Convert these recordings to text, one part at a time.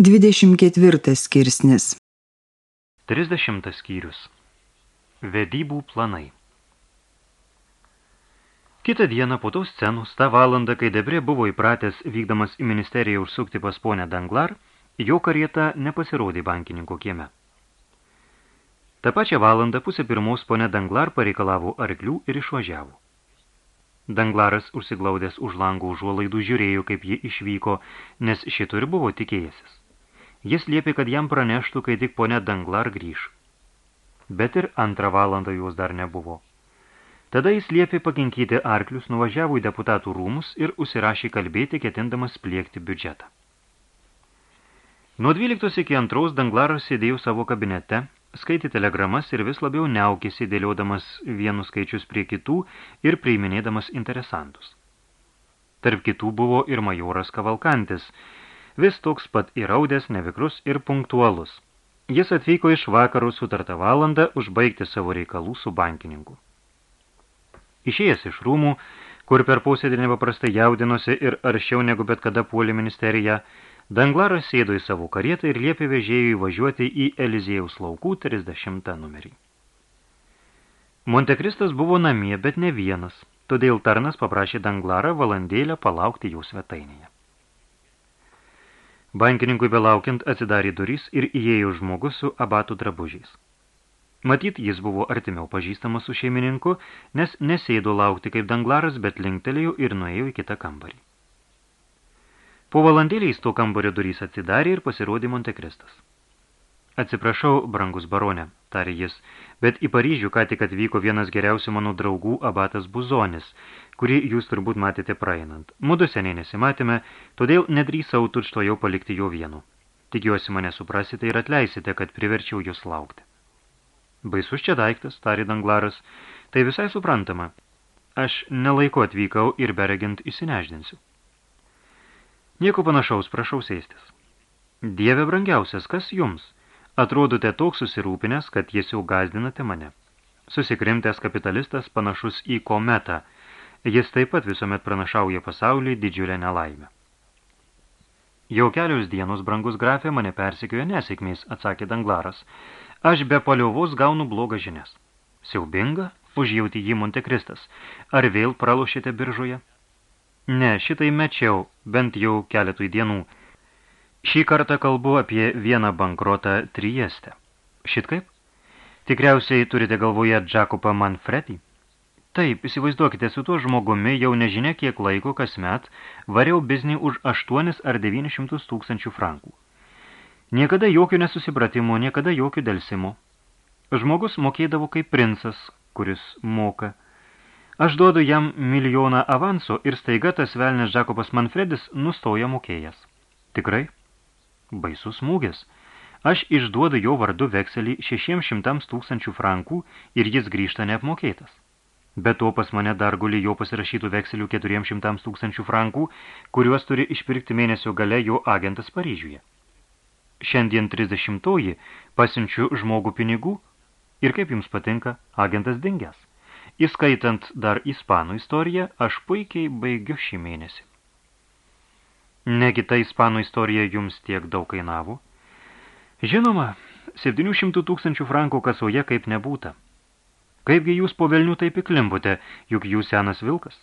24 skirsnis 30 skyrius Vedybų planai Kitą dieną po tos scenos, tą valandą, kai Debrė buvo įpratęs vykdamas į ministeriją užsukti pas ponę Danglar, jo karieta nepasirodė bankininko kieme. Ta pačią valandą pusę pirmos ponė Danglar pareikalavo arklių ir išvažiavo. Danglaras užsiglaudęs už langų užuolaidų žiūrėjo, kaip ji išvyko, nes šito ir buvo tikėjęsis. Jis liepė, kad jam praneštų, kai tik ponė Danglar grįž. Bet ir antrą valandą jos dar nebuvo. Tada jis liepė pakinkyti arklius, nuvažiavo į deputatų rūmus ir užsirašė kalbėti, ketindamas pliekti biudžetą. Nuo 12 iki 2 Danglaras sėdėjo savo kabinete, skaitė telegramas ir vis labiau neaukėsi dėliodamas vienus skaičius prie kitų ir priiminėdamas interesantus. Tarp kitų buvo ir majoras Kavalkantis – vis toks pat įraudęs, nevikrus ir punktualus. Jis atvyko iš vakarų sutartą valandą užbaigti savo reikalų su bankininku. Išėjęs iš rūmų, kur per posėdį nepaprastai jaudinosi ir aršiau negu bet kada puolė ministeriją, Danglaras sėdo į savo karietą ir liepė vežėjui važiuoti į Elizėjaus laukų 30 numerį. Montekristas buvo namie, bet ne vienas, todėl tarnas paprašė Danglarą valandėlę palaukti jų svetainėje. Bankininkui belaukiant atsidarė durys ir įėjo žmogus su abatų drabužiais. Matyt, jis buvo artimiau pažįstamas su šeimininku, nes nesėdo laukti kaip danglaras, bet linktelėjo ir nuėjo į kitą kambarį. Po valandėliais to kambario durys atsidarė ir pasirodė Montekristas. Atsiprašau, brangus baronė, tarė jis, bet į Paryžių ką tik atvyko vienas geriausių mano draugų abatas Buzonis, kurį jūs turbūt matėte praeinant. Mudu seniai nesimatėme, todėl nedrįsau tučto jau palikti jo vienu. Tikiuosi mane suprasite ir atleisite, kad priverčiau jūs laukti. Baisus čia daiktas, tarė Danglaras, tai visai suprantama. Aš nelaiku atvykau ir beregint įsineždinsiu. Nieko panašaus, prašau sėstis. Dieve brangiausias, kas jums – Atrodote toks susirūpinęs, kad jis jau gazdinate mane. Susikrimtęs kapitalistas panašus į kometą. Jis taip pat visuomet pranašauja pasaulį didžiulę nelaimę. Jau kelios dienos, brangus grafė, mane persikioja nesėkmės, atsakė Danglaras. Aš be paliovos gaunu blogą žinias. Siaubinga, užjauti jį Montekristas. Ar vėl pralošėte biržoje? Ne, šitai mečiau, bent jau keletui dienų – Šį kartą kalbu apie vieną bankrotą Trieste. Šitkaip? Tikriausiai turite galvoje Džakupą Manfredį? Taip, įsivaizduokite, su tuo žmogumi jau nežinia kiek laiko kasmet variau biznį už 8 ar 900 tūkstančių frankų. Niekada jokio nesusipratimo, niekada jokio delsimo. Žmogus mokėdavo kaip princas, kuris moka. Aš duodu jam milijoną avanso ir staiga tas velnės Džakopas Manfredis nustoja mokėjas. Tikrai? Baisus smūgis. Aš išduodu jo vardu vekselį 600 tūkstančių frankų ir jis grįžta neapmokėtas. Be to pas mane dar guli jo pasirašytų vekselių 400 tūkstančių frankų, kuriuos turi išpirkti mėnesio gale jo agentas Paryžiuje. Šiandien 30-oji pasiunčiu žmogų pinigų ir kaip jums patinka, agentas dingęs. Įskaitant dar ispanų istoriją, aš puikiai baigiu šį mėnesį. Negi ta ispanų istorija jums tiek daug kainavo? Žinoma, 700 tūkstančių frankų kasoje kaip nebūta. Kaipgi jūs po velnių taip įklimbote, juk jūs senas vilkas?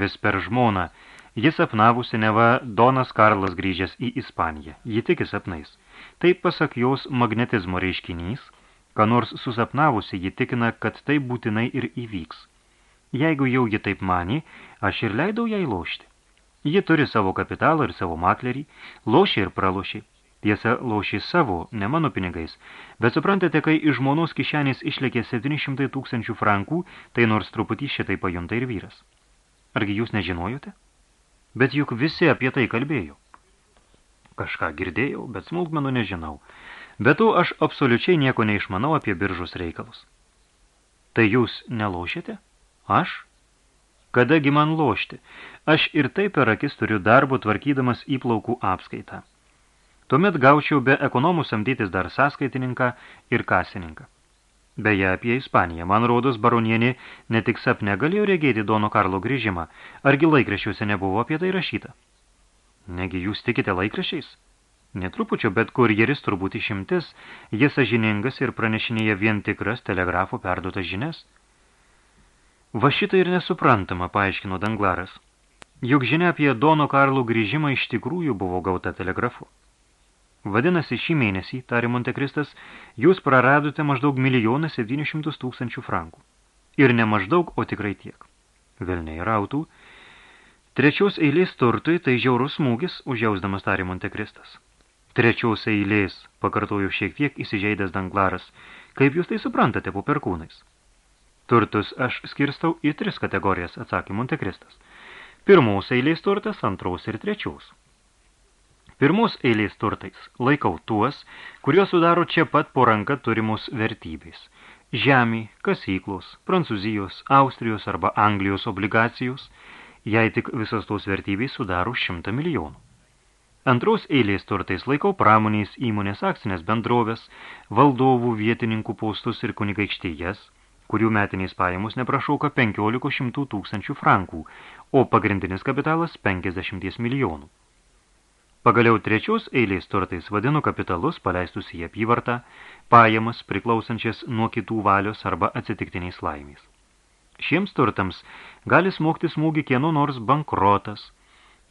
Vis per žmoną, jis apnavusi neva Donas Karlas grįžęs į Ispaniją. Ji tiki sapnais. Taip pasak jos magnetizmo reiškinys, ką nors susapnavusi, ji tikina, kad tai būtinai ir įvyks. Jeigu jau ji taip manė, aš ir leidau jai lošti. Ji turi savo kapitalą ir savo maklerį, lošia ir pralošia. Tiesa, lošia savo, ne mano pinigais, bet suprantate, kai iš žmonos kišenės išlėkė 700 tūkstančių frankų, tai nors truputį šitai pajunta ir vyras. Argi jūs nežinojote? Bet juk visi apie tai kalbėjo. Kažką girdėjau, bet smulkmenų nežinau. Bet to aš absoliučiai nieko neišmanau apie biržos reikalus. Tai jūs nelošėte? Aš? Kadagi man lošti? Aš ir taip per akis turiu darbo tvarkydamas įplaukų apskaitą. Tuomet gaučiau be ekonomų samdytis dar sąskaitininką ir kasininką. Beje, apie Ispaniją, man rodos, baronienė ne tik sapne galėjo regėti Dono Karlo grįžimą, argi laikraščiuose nebuvo apie tai rašyta. Negi jūs tikite laikraščiais? netrupučio, bet kurjeris turbūt išimtis, jis sažiningas ir pranešinėja vien tikras telegrafo perduotas žinias. Va šitą ir nesuprantama, paaiškino Danglaras. Juk žinia apie Dono Karlo grįžimą iš tikrųjų buvo gauta telegrafu. Vadinasi, šį mėnesį, tarė Montekristas, jūs praradote maždaug milijoną 700 tūkstančių frankų. Ir ne maždaug, o tikrai tiek. Velniai rautų. Trečiaus eilės turtui tai žiaurus smūgis, užjausdamas tarė Montekristas. Trečiaus eilės, pakartojo šiek tiek įsižeidęs Danglaras, kaip jūs tai suprantate po perkūnais? Turtus aš skirstau į tris kategorijas, atsakė Montekristas. Pirmos eilės turtas, antros ir trečiaus. Pirmos eilės turtais laikau tuos, kuriuos sudaro čia pat po ranka turimus vertybės. Žemė, kasyklos, Prancūzijos, Austrijos arba Anglijos obligacijos, jei tik visos tos vertybės sudaro 100 milijonų. Antros eilės turtais laikau pramonės įmonės akcinės bendrovės, valdovų vietininkų postus ir kunigaikštėjas, kurių metinės pajamos neprašauka 15 tūkstančių frankų, o pagrindinis kapitalas 50 milijonų. Pagaliau trečios eilės turtais vadinu kapitalus paleistus į apyvartą, pajamas priklausančias nuo kitų valios arba atsitiktiniais laimės. Šiems turtams gali smogti smūgį kieno nors bankrotas,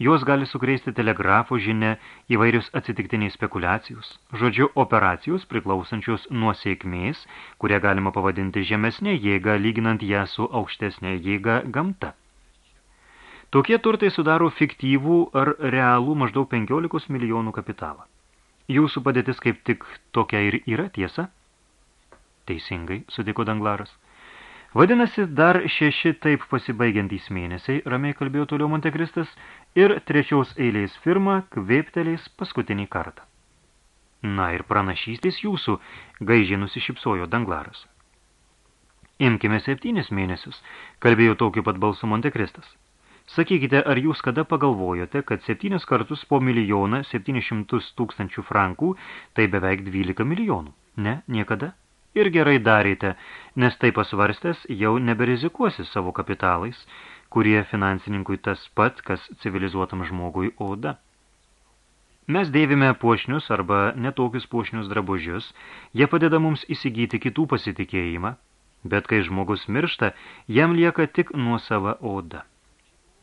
juos gali sukreisti telegrafo žinia įvairius atsitiktiniai spekulacijos, žodžiu operacijos priklausančios nuo sėkmės, kurie galima pavadinti žemesnė jėga lyginant ją su aukštesnė jėga gamta. Tokie turtai sudaro fiktyvų ar realų maždaug 15 milijonų kapitalą. Jūsų padėtis kaip tik tokia ir yra tiesa? Teisingai, sutiko Danglaras. Vadinasi, dar šeši taip pasibaigiantys mėnesiai, ramiai kalbėjo toliau Montekristas, ir trečiaus eilės firma kvėptelės paskutinį kartą. Na ir pranašystės jūsų, gaižiai nusišypsojo Danglaras. Imkime septynis mėnesius, kalbėjo tokiu pat balsu Montekristas. Sakykite, ar jūs kada pagalvojote, kad septynis kartus po milijoną 700 tūkstančių frankų tai beveik 12 milijonų? Ne, niekada. Ir gerai darėte, nes tai pasvarstęs jau neberizikuosi savo kapitalais, kurie finansininkui tas pat, kas civilizuotam žmogui oda. Mes dėvime puošnius arba netokius puošnius drabužius, jie padeda mums įsigyti kitų pasitikėjimą, bet kai žmogus miršta, jam lieka tik nuosava oda.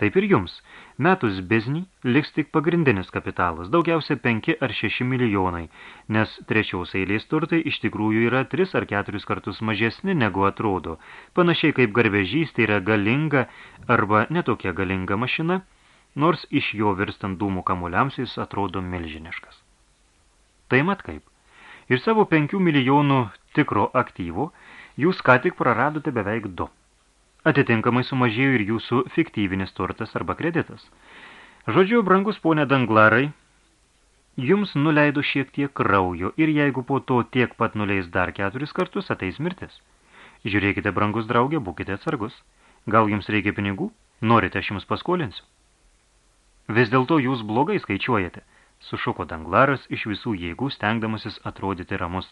Taip ir jums. Metus biznį liks tik pagrindinis kapitalas, daugiausia 5 ar 6 milijonai, nes trečiaus eilės turtai iš tikrųjų yra 3 ar 4 kartus mažesni negu atrodo, panašiai kaip garvežystė yra galinga arba netokia galinga mašina, nors iš jo virstant dūmų kamuliams jis atrodo milžiniškas. Tai mat kaip. Ir savo 5 milijonų tikro aktyvo jūs ką tik praradote beveik 2. Atitinkamai sumažėjo ir jūsų fiktyvinis turtas arba kreditas. Žodžiu, brangus ponė Danglarai, jums nuleido šiek tiek kraujo ir jeigu po to tiek pat nuleis dar keturis kartus, ateis mirtis. Žiūrėkite, brangus draugė, būkite atsargus. Gal jums reikia pinigų? Norite, aš jums paskolinsiu? Vis dėlto jūs blogai skaičiuojate, sušuko Danglaras iš visų jėgų, stengdamasis atrodyti ramus.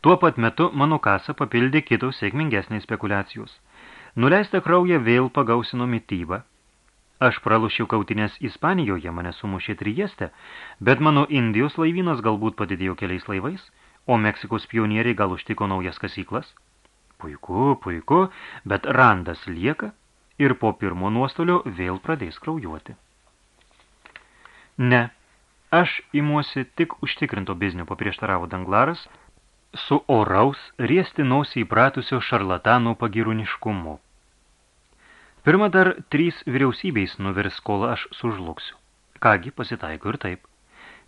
Tuo pat metu mano kasą papildė kitos sėkmingesnės spekulacijos. Nuleista krauja vėl pagausino mitybą. Aš pralušiau kautinės Ispanijoje, mane sumušė trijestę, bet mano Indijos laivynas galbūt padidėjo keliais laivais, o Meksikos pionieriai gal užtiko naujas kasyklas. Puiku, puiku, bet randas lieka ir po pirmo nuostolio vėl pradės kraujuoti. Ne, aš imuosi tik užtikrinto biznio, paprieštaravo Danglaras, su oraus riesti nosį įpratusio šarlatanų pagiruniškumu. Pirma dar trys vyriausybės nuvirs, kol aš sužluksiu. Kągi, pasitaiko ir taip.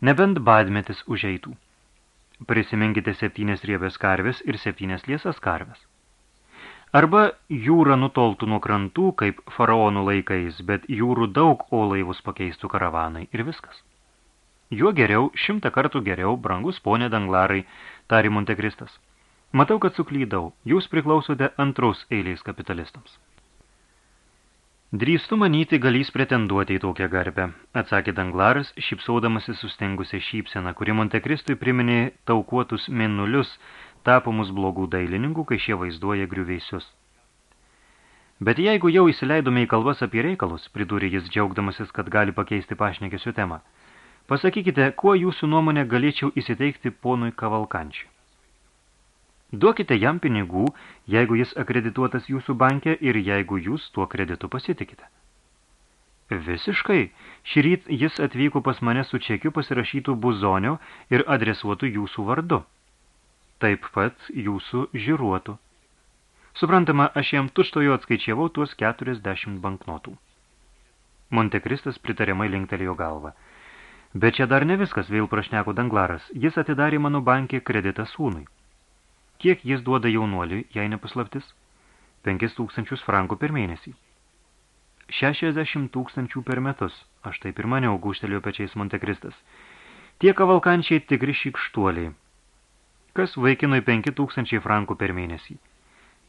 Nebent badmetis užeitų. Prisiminkite septynės riebės karvės ir septynės liesas karvės. Arba jūra nutoltų nuo krantų, kaip faraonų laikais, bet jūrų daug, o laivus pakeistų karavanai ir viskas. Juo geriau, šimtą kartų geriau, brangus ponė Danglarai, tari Montekristas. Matau, kad suklydau, jūs priklausote antros eilės kapitalistams. Drįstu manyti, galys pretenduoti į tokią garbę, atsakė Danglaras, šipsaudamasi sustengusią šypseną, kuri Montekristui priminė taukuotus menulius, tapomus blogų dailininkų, kai šie vaizduoja griuveisius. Bet jeigu jau įsileidome į kalbas apie reikalus, pridūrė jis džiaugdamasis, kad gali pakeisti pašnekėsių temą, Pasakykite, kuo jūsų nuomonė galėčiau įsiteikti ponui Kavalkančiui. Duokite jam pinigų, jeigu jis akredituotas jūsų banke ir jeigu jūs tuo kreditu pasitikite. Visiškai. Šįryt jis atvyko pas mane su čekiu pasirašytų buzonio ir adresuotų jūsų vardu. Taip pat jūsų žiruotų. Suprantama, aš jam tučtojo atskaičiavau tuos 40 banknotų. Montekristas pritariamai linktelėjo galvą. Bet čia dar ne viskas, vėl prašneko Danglaras. Jis atidarė mano bankė kreditą sūnui. Kiek jis duoda jaunuoliui, jei nepaslaptis? 5 tūkstančius frankų per mėnesį. 60 tūkstančių per metus, aš taip ir maniau, gūštelėjo pečiais Montekristas. Tie kavalkančiai tikri šikštuoliai. Kas vaikinui 5 tūkstančiai frankų per mėnesį?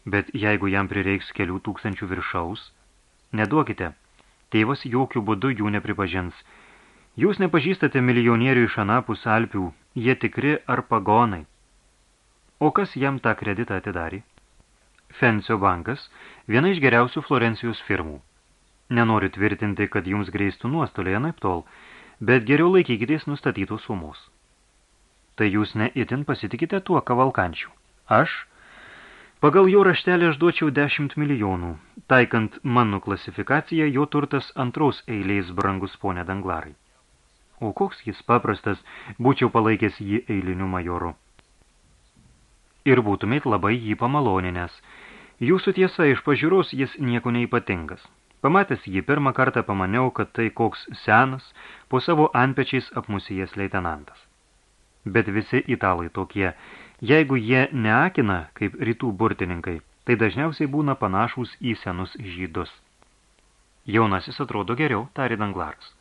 Bet jeigu jam prireiks kelių tūkstančių viršaus, neduokite. Tėvas jokių būdų jų nepripažins. Jūs nepažįstate milijonierių iš anapus Alpių, jie tikri ar pagonai. O kas jam tą kreditą atidarė? Fencio bankas, viena iš geriausių Florencijos firmų. Nenoriu tvirtinti, kad jums greistų nuostoliai anaip tol, bet geriau laikykitės nustatytos sumos. Tai jūs ne itin pasitikite tuo kavalkančiu. Aš? Pagal jo raštelį aš duočiau 10 milijonų. Taikant mano klasifikaciją, jo turtas antros eilės brangus ponė Danglarai. O koks jis paprastas, būčiau palaikęs jį eiliniu majoru. Ir būtumėt labai jį pamaloninęs. Jūsų tiesa iš pažiūros jis nieko neipatingas. Pamatęs jį pirmą kartą pamaniau, kad tai koks senas, po savo antpečiais apmusijęs leitenantas. Bet visi italai tokie, jeigu jie neakina kaip rytų burtininkai, tai dažniausiai būna panašūs į senus žydus. Jaunasis atrodo geriau, tari Danglaras.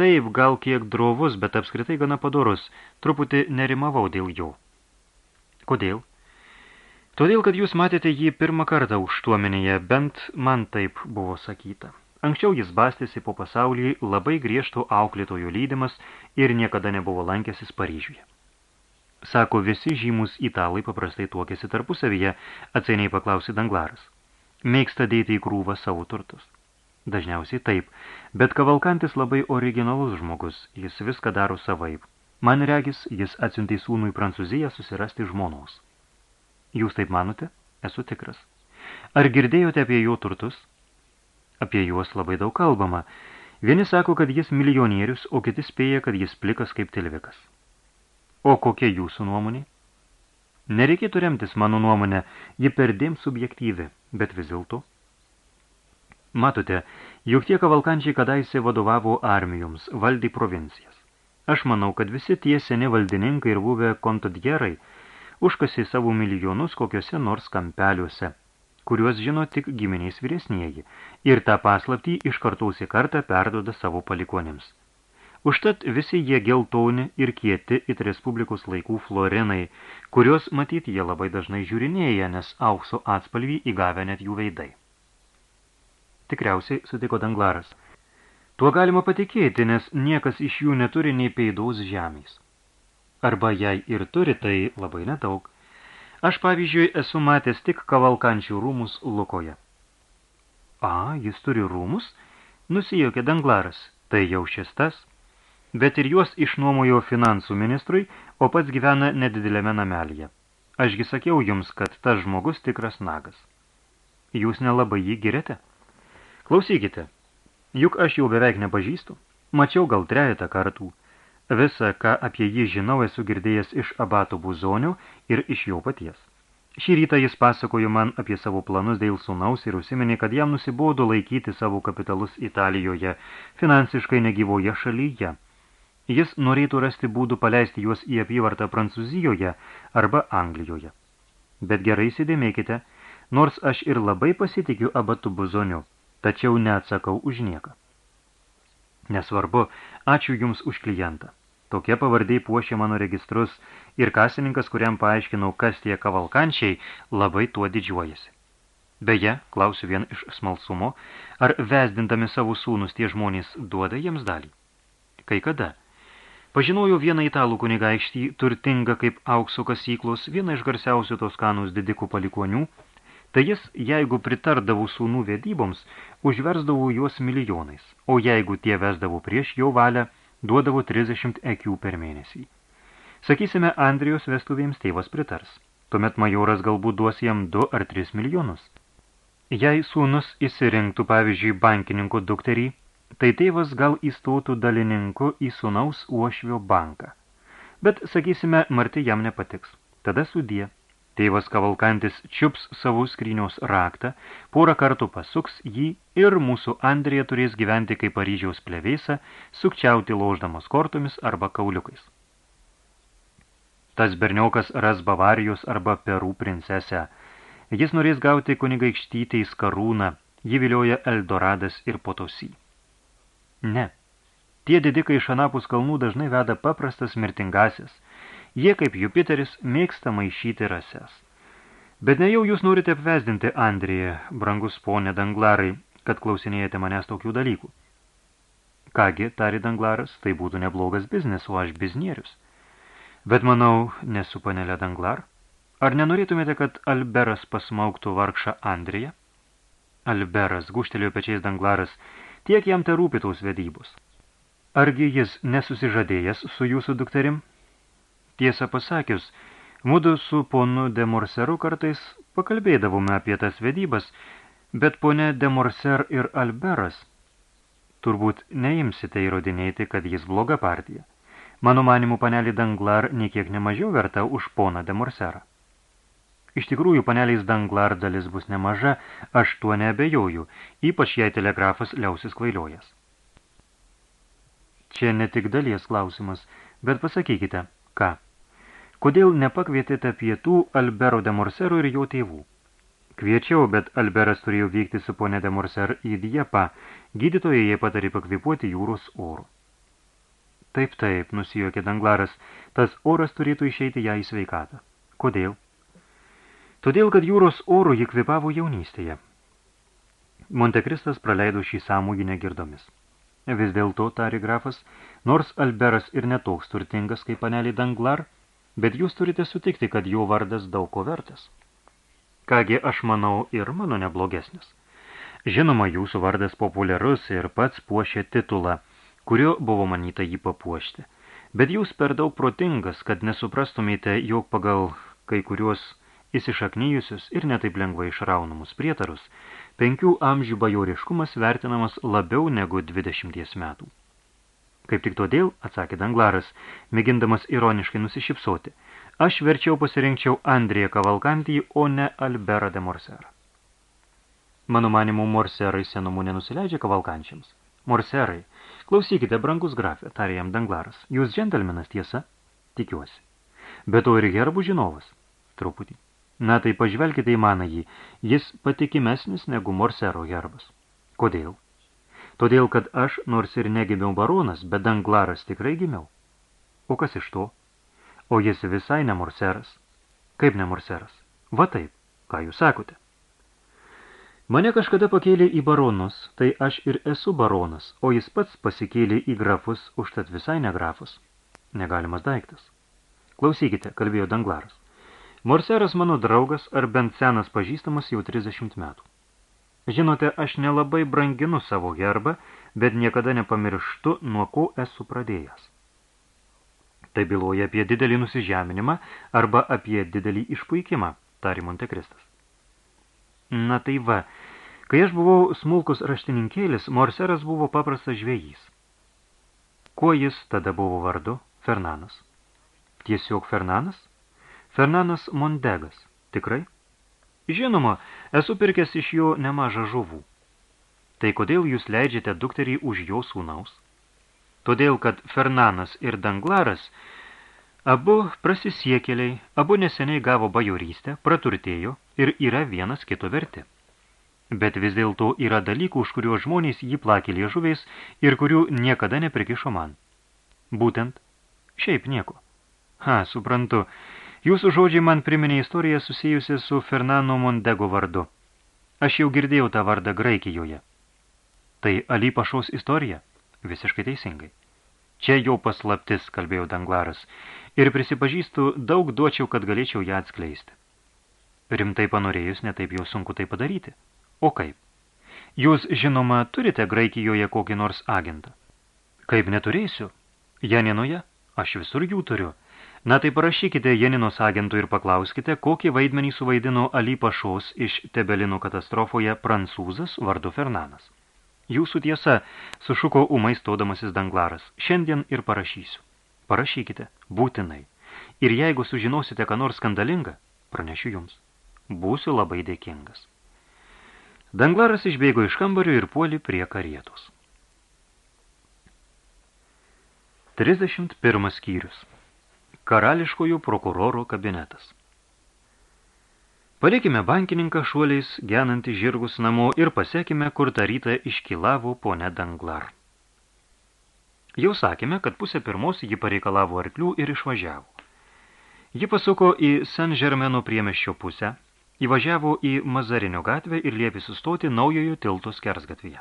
Taip, gal kiek drovus, bet apskritai gana padorus, truputį nerimavau dėl jo. Kodėl? Todėl, kad jūs matėte jį pirmą kartą užtuomenėje, bent man taip buvo sakyta. Anksčiau jis bastėsi po pasaulį labai griežto auklėtojo lydimas ir niekada nebuvo lankęsis Paryžiuje. Sako, visi žymus italai paprastai tuokėsi tarpusavyje, atsainiai paklausė Danglaras. Mėgsta dėti į krūvą savo turtus. Dažniausiai taip, bet kavalkantis labai originalus žmogus, jis viską daro savaip. Man regis, jis atsiuntė sūnų į Prancūziją susirasti žmonos. Jūs taip manote? Esu tikras. Ar girdėjote apie jo turtus? Apie juos labai daug kalbama. Vieni sako, kad jis milijonierius, o kiti spėja, kad jis plikas kaip tilvikas. O kokia jūsų nuomonė? Nereikėtų remtis mano nuomonę, ji perdėm subjektyvi, bet vis dėlto. Matote, juk tie kavalkančiai kadaise vadovavo armijoms, valdė provincijas. Aš manau, kad visi tie seni valdininkai ir buvę kontodjerai – užkasė savo milijonus kokiuose nors kampeliuose, kuriuos žino tik giminiais vyresnieji, ir tą paslaptį iš kartaus į kartą perdoda savo palikonėms. Užtat visi jie geltoni ir kieti it Respublikos laikų florinai, kurios matyti jie labai dažnai žiūrinėja, nes aukso atspalvį įgavę net jų veidai. Tikriausiai sutiko Danglaras. Tuo galima patikėti, nes niekas iš jų neturi nei peidaus žemės arba jei ir turi, tai labai nedaug. Aš, pavyzdžiui, esu matęs tik kavalkančių rūmus Lukoje. A, jis turi rūmus? Nusijaukė Danglaras, tai jau šis tas. Bet ir juos išnuomojo finansų ministrui, o pats gyvena nedidelėme namelyje. Ašgi sakiau jums, kad tas žmogus tikras nagas. Jūs nelabai jį girėte? Klausykite, juk aš jau beveik nepažįstu. Mačiau gal trejetą kartų. Visa, ką apie jį žinau, esu girdėjęs iš abato buzonių ir iš jo paties. Šį rytą jis pasakojo man apie savo planus dėl sūnaus ir užsiminė, kad jam nusibodo laikyti savo kapitalus Italijoje, finansiškai negyvoje šalyje. Jis norėtų rasti būdų paleisti juos į apyvartą Prancūzijoje arba Anglijoje. Bet gerai įsidėmėkite, nors aš ir labai pasitikiu abatu buzoniu, tačiau neatsakau už nieką. Nesvarbu, ačiū Jums už klientą. Tokie pavardai puošia mano registrus ir kasininkas, kuriam paaiškinau, kas tie kavalkančiai, labai tuo didžiuojasi. Beje, klausiu vien iš smalsumo, ar vesdindami savo sūnus tie žmonės duoda jiems dalį? Kai kada? Pažinojau vieną italų kunigaikštį, turtingą kaip aukso kasyklos, vieną iš garsiausių toskanus didikų palikonių, tai jis, jeigu pritardavo sūnų vedyboms, užversdavo juos milijonais, o jeigu tie vesdavo prieš jo valią, duodavo 30 ekių per mėnesį. Sakysime, Andrijos vestuvėms tėvas pritars. Tuomet majoras galbūt duos jam 2 ar 3 milijonus. Jei sūnus įsirinktų, pavyzdžiui, bankininkų dukterį, tai tėvas gal įstotų dalininku į sūnaus uošvio banką. Bet, sakysime, Marti jam nepatiks. Tada sudie. Tėvas kavalkantis čiups savų skryniaus raktą, porą kartų pasuks jį ir mūsų Andrija turės gyventi kaip Paryžiaus plevėsa, sukčiauti lauždamas kortomis arba kauliukais. Tas berniokas ras Bavarijos arba Perų princesę. Jis norės gauti kunigaikštytės karūną, jį vilioja Eldoradas ir Potosy. Ne. Tie didikai iš anapus kalnų dažnai veda paprastas mirtingasis. Jie, kaip Jupiteris, mėgsta maišyti rases. Bet ne jau jūs norite apvesdinti Andriją, brangus ponė Danglarai, kad klausinėjate manęs tokių dalykų. Kągi, tari Danglaras, tai būtų neblogas biznes, o aš biznierius. Bet manau, nesu panelė Danglar. Ar nenorėtumėte, kad Alberas pasmauktų vargšą Andriją? Alberas, guštelėjo pečiais Danglaras, tiek jam te rūpi tos vedybos. Argi jis nesusižadėjęs su jūsų dukterim? Tiesą pasakius, mudu su ponu de Morseru kartais pakalbėdavome apie tas vedybas, bet ponė de Morser ir Alberas turbūt neimsite įrodinėti, kad jis bloga partija. Mano manimų panelį Danglar niekiek nemažiau verta už poną de Morserą. Iš tikrųjų, paneliais Danglar dalis bus nemaža, aš tuo neabejoju, ypač jei telegrafas liausis kvailiojas. Čia ne tik dalies klausimas, bet pasakykite, ką? Kodėl nepakvietėte pietų Albero de Morseru ir jo tėvų? Kviečiau, bet Alberas turėjo vykti su ponė de Morser į Diepą, gydytojai jie patarė pakvipuoti jūros oro. Taip, taip, nusijuokė Danglaras, tas oras turėtų išeiti ją į sveikatą. Kodėl? Todėl, kad jūros orų jį kvipavo jaunystėje. Montekristas praleido šį samūgį negirdomis. Vis dėlto, tari grafas, nors Alberas ir netoks turtingas kaip panelį Danglar, bet jūs turite sutikti, kad jo vardas daug ko vertas. Kągi, aš manau, ir mano neblogesnis. Žinoma, jūsų vardas populiarus ir pats puošia titulą, kurio buvo manyta jį papuošti. Bet jūs per daug protingas, kad nesuprastumėte, jog pagal kai kuriuos įsišaknyjusius ir netaip lengvai išraunamus prietarus, penkių amžių bajoriškumas vertinamas labiau negu dvidešimties metų. Kaip tik todėl, atsakė Danglaras, mėgindamas ironiškai nusišypsoti, aš verčiau pasirinkčiau Andriją Kavalkantį, o ne Alberą de Morserą. Mano manimų Morserai senumu nenusileidžia Kavalkančiams. Morserai, klausykite, brangus grafė, tarė jam Danglaras, jūs džentelmenas tiesa? Tikiuosi. Bet to ir gerbų žinovas. Truputį. Na tai pažvelkite į manąjį, jis patikimesnis negu Morsero herbas. Kodėl? Todėl, kad aš, nors ir negimiau baronas, bet danglaras tikrai gimiau. O kas iš to? O jis visai ne Morseras. Kaip ne Morseras? Va taip, ką jūs sakote? Mane kažkada pakėlė į baronus, tai aš ir esu baronas, o jis pats pasikėlė į grafus, užtat visai ne grafus. Negalimas daiktas. Klausykite, kalbėjo Danglaras. Morseras mano draugas ar bent senas pažįstamas jau 30 metų. Žinote, aš nelabai branginu savo gerbą, bet niekada nepamirštu, nuo ko esu pradėjęs. Tai byloja apie didelį nusižeminimą arba apie didelį išpuikimą, tari Montekristas. Na tai va, kai aš buvau smulkus raštininkėlis, Morseras buvo paprastas žvejys. Kuo jis tada buvo vardu? Fernanas. Tiesiog Fernanas? Fernanas Mondegas. Tikrai? Žinoma, esu pirkęs iš jo nemažą žuvų. Tai kodėl jūs leidžiate dukterį už jo sūnaus? Todėl, kad Fernanas ir Danglaras abu prasisiekėliai, abu neseniai gavo bajorystę, praturtėjo ir yra vienas kito verti. Bet vis dėlto yra dalykų, už kuriuos žmonės jį plakė liežuviais ir kurių niekada neprikišo man. Būtent, šiaip nieko. Ha, suprantu, Jūsų žodžiai man priminė istoriją susijusi su Fernando Mondego vardu. Aš jau girdėjau tą vardą Graikijoje. Tai Ali Pašaus istorija? Visiškai teisingai. Čia jau paslaptis, kalbėjo Danglaras, ir prisipažįstu, daug duočiau, kad galėčiau ją atskleisti. Rimtai panorėjus, netaip jau sunku tai padaryti. O kaip? Jūs, žinoma, turite Graikijoje kokį nors agentą. Kaip neturėsiu? Janinoje? Aš visur jų turiu. Na tai parašykite Janinos agentui ir paklauskite, kokį vaidmenį suvaidino Ali Pašos iš Tebelino katastrofoje prancūzas vardu Fernanas. Jūsų tiesa, sušuko umai stodamasis danglaras. Šiandien ir parašysiu. Parašykite, būtinai. Ir jeigu sužinosite, ką nors skandalingą, pranešiu jums. Būsiu labai dėkingas. Danglaras išbėgo iš kambario ir puoli prie karietos. 31 skyrius. Karališkojų prokuroro kabinetas. Palikime bankininką šuoliais, genantį žirgus namo ir pasiekime, kur tą rytą iškilavo ponė Danglar. Jau sakėme, kad pusę pirmos ji pareikalavo arklių ir išvažiavo. Ji pasuko į San Žermeno priemeščio pusę, įvažiavo į Mazarinio gatvę ir liepė sustoti naujojo tilto skersgatvėje.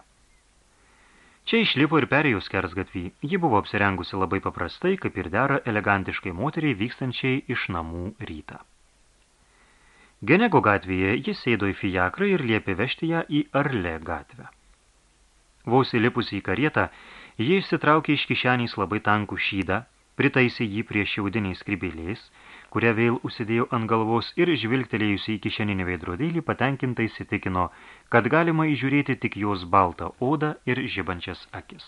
Čia išlipo ir perėjo skersgatvį. Ji buvo apsirengusi labai paprastai, kaip ir dera elegantiškai moteriai vykstančiai iš namų rytą. Genego gatvėje jis sėdo į fijakrą ir liepė vežti ją į Arle gatvę. Vos įlipusi į karietą, jie išsitraukė iš kišenys labai tankų šydą, pritaisė jį prie šiaudiniais skribėliais kurią vėl užsidėjo ant galvos ir žvilgtelėjusi į kišeninį veidrodėlį patenkintai įsitikino, kad galima įžiūrėti tik jos baltą odą ir žibančias akis.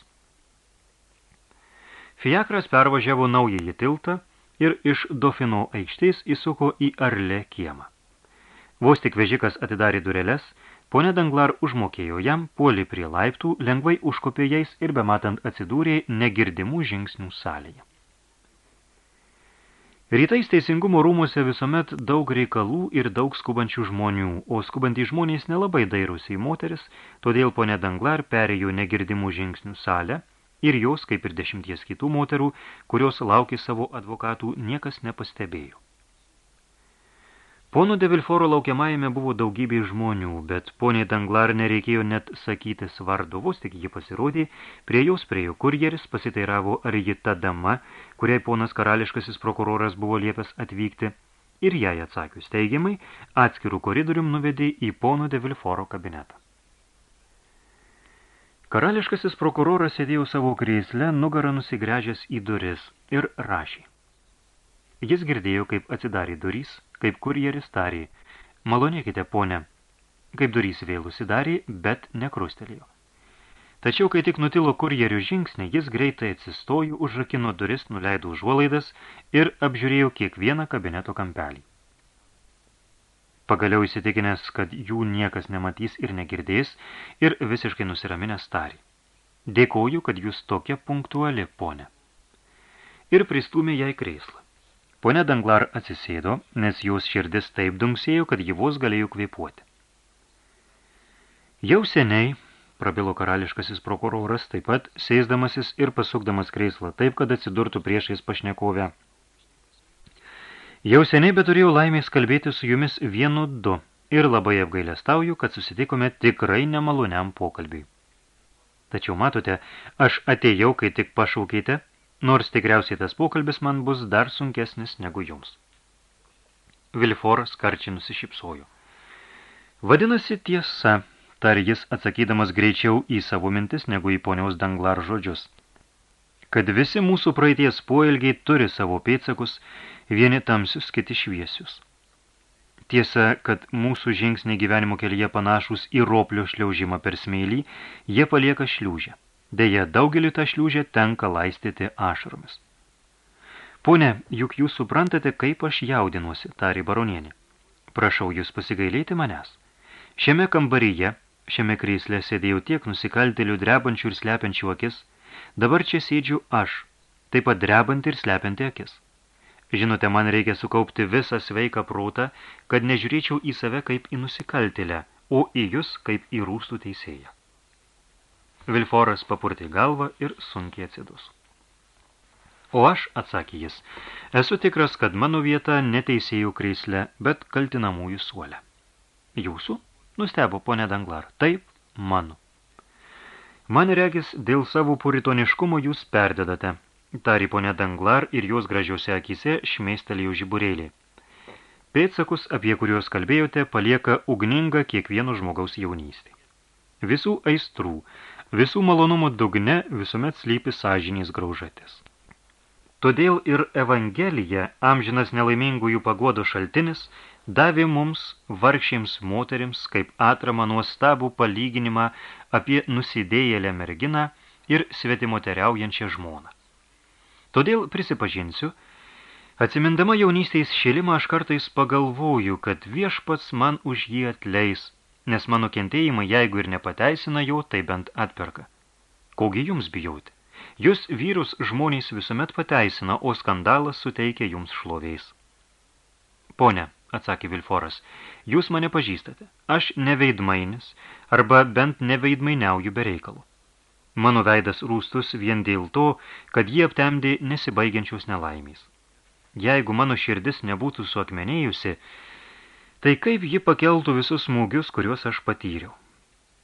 Fiakras pervažiavo naująjį tiltą ir iš Dofino aikštės įsuko į Arle kiemą. Vos tik vežikas atidarė dureles, ponė Danglar užmokėjo jam, puoli prie laiptų, lengvai užkopė jais ir bematant atsidūrė negirdimų žingsnių salėje. Rytais teisingumo rūmuose visuomet daug reikalų ir daug skubančių žmonių, o skubantys žmonės nelabai dairusi į moteris, todėl ponė Danglar perėjo negirdimų žingsnių salę ir jos, kaip ir dešimties kitų moterų, kurios laukė savo advokatų, niekas nepastebėjo. Pono de Vilforo laukiamajame buvo daugybė žmonių, bet poniai Danglar nereikėjo net sakyti svardu, vos tik ji pasirodė, prie jaus priejo kurjeris, pasiteiravo, ar ji ta dama, kuriai ponas karališkasis prokuroras buvo liepęs atvykti, ir jai atsakius teigiamai, atskirų koridorium nuvedė į pono de Vilforo kabinetą. Karališkasis prokuroras sėdėjo savo krėsle, nugarą nusigręžęs į duris ir rašė. Jis girdėjo, kaip atsidarė durys, kaip kurjeris tarė, malonėkite, ponė, kaip durys vėl užsidarė, bet nekrustelėjo. Tačiau, kai tik nutilo kurjerių žingsnį, jis greitai atsistojo, užrakino duris, nuleido užuolaidas ir apžiūrėjo kiekvieną kabineto kampelį. Pagaliau įsitikinęs, kad jų niekas nematys ir negirdės, ir visiškai nusiraminęs tarė. Dėkoju, kad jūs tokia punktuali, ponė. Ir pristūmė jai kreislą. Pone Danglar atsisėdo, nes jos širdis taip dunksėjo, kad ji vos galėjo kvėpuoti. Jau seniai, prabilo karališkasis prokuroras, taip pat sėsdamasis ir pasukdamas kreislą taip, kad atsidurtų priešais pašnekovę. Jau seniai bet turėjau laimės kalbėti su jumis vienu du ir labai apgailestauju, kad susitikome tikrai nemaloniam pokalbiui. Tačiau matote, aš atėjau, kai tik pašaukėte – nors tikriausiai tas pokalbis man bus dar sunkesnis negu jums. Vilforas karčiai nusišypsojo. Vadinasi tiesa, tar jis atsakydamas greičiau į savo mintis negu į poniaus Danglar žodžius, kad visi mūsų praeities poelgiai turi savo pėtsakus, vieni tamsius, kiti šviesius. Tiesa, kad mūsų žingsniai gyvenimo kelyje panašus į roplio šliaužimą per smėlį, jie palieka šliūžę. Deja, daugelį tą šliūžę tenka laistyti ašaromis. Pone, juk jūs suprantate, kaip aš jaudinuosi, tarė baronienė. Prašau jūs pasigailėti manęs. Šiame kambaryje, šiame krėsle sėdėjau tiek nusikaltėlių drebančių ir slepiančių akis, dabar čia sėdžiu aš, taip pat drebant ir slepianti akis. Žinote, man reikia sukaupti visą sveiką protą, kad nežiūrėčiau į save kaip į nusikaltėlę, o į jūs kaip į rūstų teisėją. Vilforas papurtė galvą ir sunkiai atsidus. O aš, atsakė jis, esu tikras, kad mano vieta neteisėjų kreisle, bet kaltinamųjų suolę. Jūsų? Nustebo ponė Danglar. Taip, mano. Man regis, dėl savo puritoniškumo jūs perdedate. Tari ponė Danglar ir jos gražiuose akise šmeistelėjo žiburėlį. Pėtsakus, apie kuriuos kalbėjote, palieka ugninga kiekvieno žmogaus jaunystė. Visų aistrų, Visų malonumų dugne visuomet slypi sąžinės graužatės. Todėl ir Evangelija, amžinas nelaimingųjų paguodų šaltinis, davė mums, vargšiems moterims, kaip atramą nuostabų palyginimą apie nusidėjėlę merginą ir svetimoteriaujančią žmoną. Todėl prisipažinsiu, atsimindama jaunystės šilimą aš kartais pagalvoju, kad viešpats man už jį atleis, nes mano kentėjimai, jeigu ir nepateisina jo, tai bent atperka. Kogi jums bijauti? Jūs vyrus žmonės visuomet pateisina, o skandalas suteikia jums šlovės. Pone, atsakė Vilforas, jūs mane pažįstate. Aš neveidmainis, arba bent neveidmainiauju be reikalo. Mano veidas rūstus vien dėl to, kad jie aptemdė nesibaigiančios nelaimės. Jeigu mano širdis nebūtų suakmenėjusi, tai kaip ji pakeltų visus smūgius, kuriuos aš patyriau.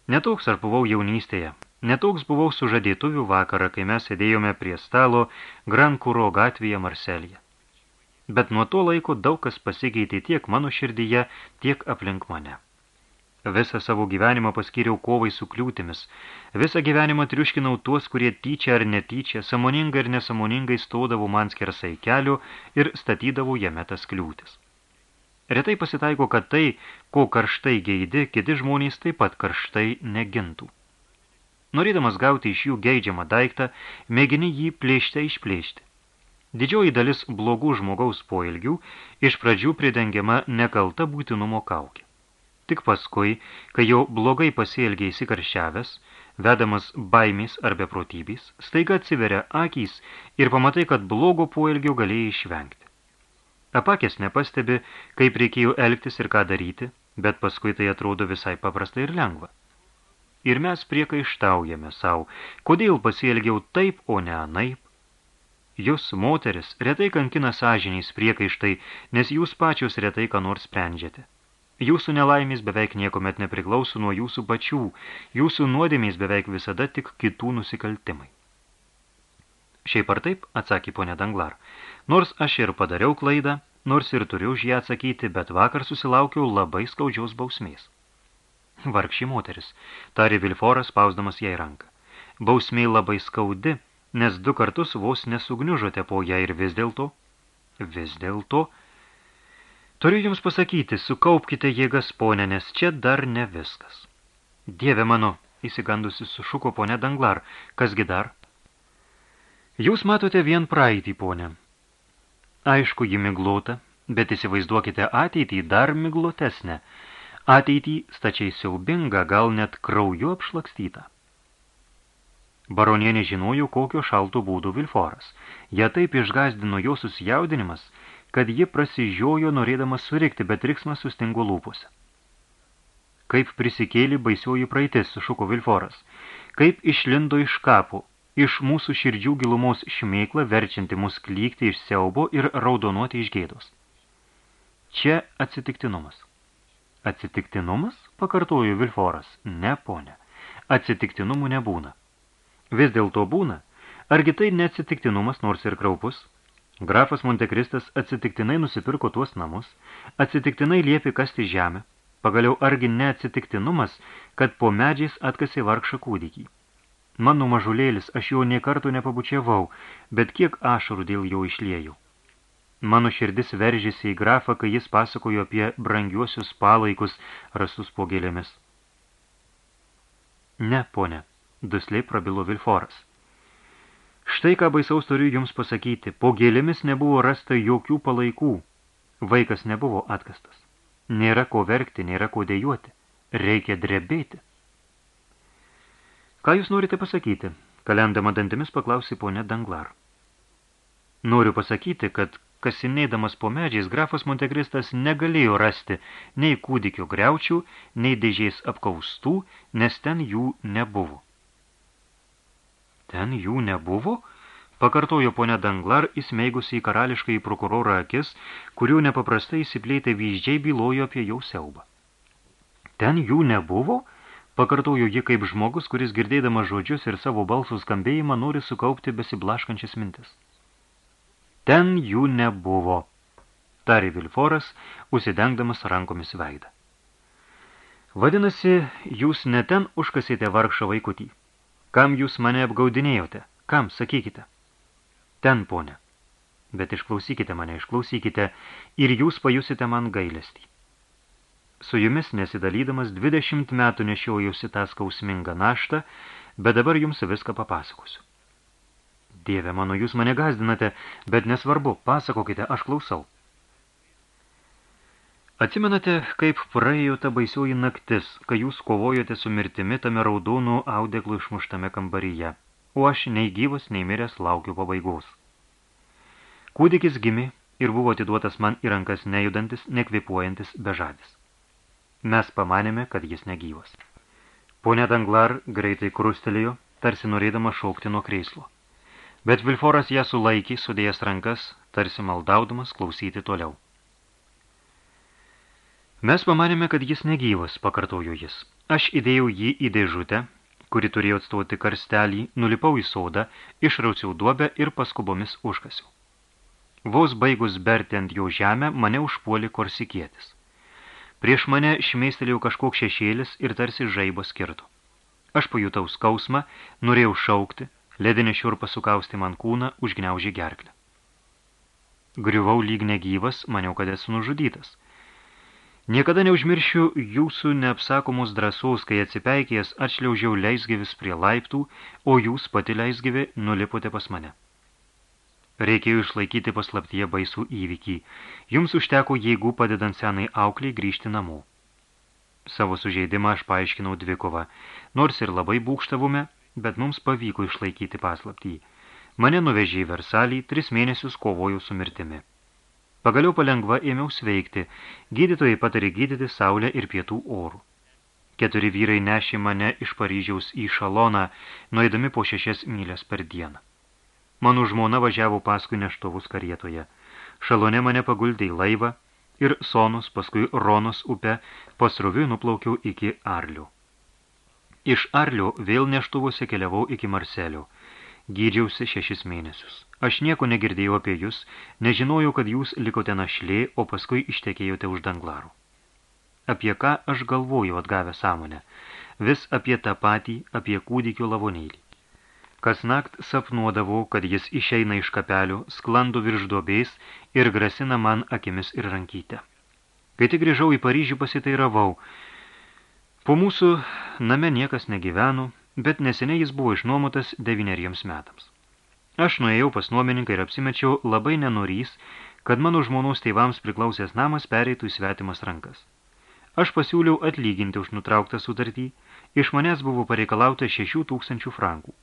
Netoks ar buvau jaunystėje, Netoks buvau sužadėtuvių vakarą, kai mes sėdėjome prie stalo Grankuro gatvėje Marselėje. Bet nuo to laiko daug kas pasikeitė tiek mano širdyje, tiek aplink mane. Visą savo gyvenimą paskyriau kovai su kliūtimis. Visą gyvenimą triuškinau tuos, kurie tyčia ar netyčia, samoningai ir nesamoningai stodavo man skersai kelių ir statydavo jame tas kliūtis. Retai pasitaiko, kad tai, ko karštai geidi, kiti žmonės taip pat karštai negintų. Norėdamas gauti iš jų geidžiamą daiktą, mėgini jį plėšte išplėšti. Didžioji dalis blogų žmogaus poilgių iš pradžių pridengiama nekalta būtinumo kaukė. Tik paskui, kai jau blogai pasielgia įsikarščiavęs, vedamas baimės ar beprotybės, staiga atsiveria akys ir pamatai, kad blogo poelgio galėjai išvengti. Apakės nepastebi, kaip reikėjo elgtis ir ką daryti, bet paskui tai atrodo visai paprasta ir lengva ir mes priekaištaujame savo, kodėl pasielgiau taip, o ne anaip. Jūs, moteris, retai kankina sąžiniais priekaištai, nes jūs pačios retai ką nors sprendžiate. Jūsų nelaimės beveik niekomet nepriklauso nuo jūsų pačių, jūsų nuodėmės beveik visada tik kitų nusikaltimai. Šiaip ar taip, atsakė ponė Danglar, nors aš ir padariau klaidą, nors ir turiu už ją atsakyti, bet vakar susilaukiau labai skaudžiaus bausmės. Vargši moteris, tarė Vilforas, spausdamas jai ranką. Bausmė labai skaudi, nes du kartus vos nesugniužote po ją ir vis dėlto. Vis dėlto. Turiu jums pasakyti, sukaupkite jėgas, ponė, nes čia dar ne viskas. Dieve mano, įsigandusi sušuko ponė Danglar, kasgi dar? Jūs matote vien praeitį, ponė. Aišku, ji miglota, bet įsivaizduokite ateitį dar miglotesnę – ateitį stačiai siaubinga, gal net krauju apšlakstyta. Baronienė žinojo, kokio šalto būdų Vilforas. Ją taip išgazdino jo susijaudinimas, kad ji prasižiojo norėdamas surikti, bet riksmas sustingo lūpose. Kaip prisikėlė baisioji praeitis, sušuko Vilforas. Kaip išlindo iš kapų, iš mūsų širdžių gilumos šmėklą, verčianti mus klykti iš siaubo ir raudonuoti iš gėdos. Čia atsitiktinumas. Atsitiktinumas, pakartojo Vilforas, ne, ponė. Atsitiktinumų nebūna. Vis dėlto būna, argi tai neatsitiktinumas nors ir kraupus? Grafas Montekristas atsitiktinai nusipirko tuos namus, atsitiktinai liepė kasti žemę, pagaliau argi neatsitiktinumas, kad po medžiais atkasi vargšą kūdikį. Mano mažulėlis, aš jo nie kartų nepabučiavau, bet kiek ašarų dėl jo išliejau. Mano širdis veržėsi į grafą, kai jis pasakojo apie brangiuosius palaikus rastus po gėlėmis. Ne, ponė, dusliai prabilo Vilforas. Štai ką baisaus turiu jums pasakyti, po gėlėmis nebuvo rasta jokių palaikų, vaikas nebuvo atkastas. Nėra ko verkti, nėra ko dėjuoti, reikia drebėti. Ką jūs norite pasakyti? Kalendama dantimis paklausė ponė Danglar. Noriu pasakyti, kad kasinėdamas po medžiais, grafas Montekristas negalėjo rasti nei kūdikio greučių, nei dėžiais apkaustų, nes ten jų nebuvo. Ten jų nebuvo? Pakartojo ponė Danglar, įsmeigusi į karališką į prokurorą akis, kurių nepaprastai įsiplėtė vyzdžiai bylojo apie jau siaubą. Ten jų nebuvo? Pakartojo ji kaip žmogus, kuris girdėdamas žodžius ir savo balsų skambėjimą nori sukaupti besiblaškančias mintis. Ten jų nebuvo, tarė Vilforas, užsidengdamas rankomis veidą. Vadinasi, jūs ne ten užkasėte vargšą vaikutį. Kam jūs mane apgaudinėjote? Kam, sakykite? Ten, ponė. bet išklausykite mane, išklausykite ir jūs pajusite man gailestį. Su jumis nesidalydamas 20 metų nešiojusi tą skausmingą naštą, bet dabar jums viską papasakosiu. Dieve mano, jūs mane gazdinate, bet nesvarbu, pasakokite, aš klausau. Atsimenate, kaip praėjo ta baisioji naktis, kai jūs kovojote su mirtimi tame raudonų audeklų išmuštame kambaryje, o aš nei gyvas, nei miręs laukiu pabaigos. Kūdikis gimė ir buvo atiduotas man į rankas nejudantis, nekvipuojantis bežadis. Mes pamanėme, kad jis negyvas. Pone Danglar greitai krustelėjo, tarsi norėdama šaukti nuo kreislo. Bet Vilforas ją sulaikė, sudėjęs rankas, tarsi maldaudamas klausyti toliau. Mes pamanėme, kad jis negyvas, pakartojo jis. Aš įdėjau jį į dėžutę, kuri turėjo atstoti karstelį, nulipau į sodą, išrausiau duobę ir paskubomis užkasiau. Vos baigus berti ant jo žemę, mane užpuolė korsikietis. Prieš mane šmeistelėjau kažkoks šešėlis ir tarsi žaibas skirtų. Aš pajutau skausmą, norėjau šaukti, ledinė šiurpa sukausti man kūną, užgniaužė gerklę. Griuvau lyg negyvas, maniau, kad esu nužudytas – Niekada neužmiršiu jūsų neapsakomus drąsos, kai atsipeikėjęs atšliaužiau leisgyvis prie laiptų, o jūs pati leisgyvi nulipote pas mane. Reikėjo išlaikyti paslaptyje baisų įvykį. Jums užteko jėgų padedant senai aukliai grįžti namo. Savo sužeidimą aš paaiškinau dvikovą, nors ir labai būkštavume, bet mums pavyko išlaikyti paslaptį. Mane nuvežė į Versalį, tris mėnesius kovojau su mirtimi. Pagaliau palengva ėmiau sveikti. Gydytojai patarė gydyti saulę ir pietų orų. Keturi vyrai nešė mane iš Paryžiaus į šaloną, nueidami po šešias mylės per dieną. Mano žmona važiavo paskui neštuvus karietoje. Šalone mane paguldė į laivą ir Sonus, paskui Ronos upę, pasroviui nuplaukiau iki Arlių. Iš Arlių vėl neštuvose keliavau iki Marselio. Gydžiausi šešis mėnesius. Aš nieko negirdėjau apie jūs, nežinojau, kad jūs likote našlė, o paskui ištekėjote už danglarų. Apie ką aš galvoju atgavę sąmonę? Vis apie tą patį, apie kūdikio lavonėlį. Kas nakt sapnuodavau, kad jis išeina iš kapelių, sklando virš duobės ir grasina man akimis ir rankytę. Kai tik grįžau į Paryžių pasitairavau, po mūsų name niekas negyveno, bet neseniai jis buvo išnuomotas devyneriems metams. Aš nuėjau pas nuomininką ir apsimečiau labai nenorys, kad mano žmonos tėvams priklausęs namas pereitų į svetimas rankas. Aš pasiūliau atlyginti už nutrauktą sutartį, iš manęs buvo pareikalauta 6 tūkstančių frankų.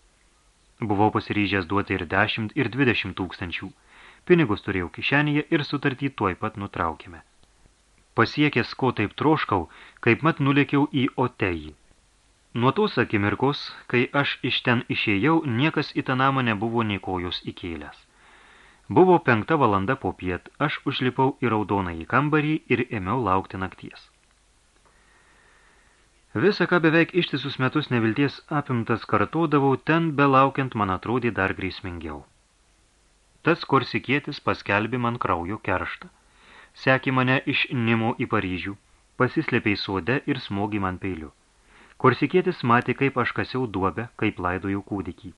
Buvau pasiryžęs duoti ir 10 ir 20 tūkstančių. Pinigus turėjau kišenėje ir sutartį tuoj pat nutraukėme. Pasiekęs, ko taip troškau, kaip mat nulėkiau į Otejį. Nuo tos akimirkos, kai aš iš ten išėjau, niekas į tą namą nebuvo nei kojos įkėlęs. Buvo penkta valanda po piet, aš užlipau į raudoną į kambarį ir ėmiau laukti nakties. Visą, ką beveik ištisus metus nevilties apimtas kartodavau, ten belaukiant man atrodė dar grėsmingiau. Tas korsikietis paskelbė man kraujo kerštą. Sekė mane iš Nimo į Paryžių, pasislėpė į sode ir smogė man peiliu. Korsikietis matė, kaip aš kasiau duobę, kaip laidojau kūdikį.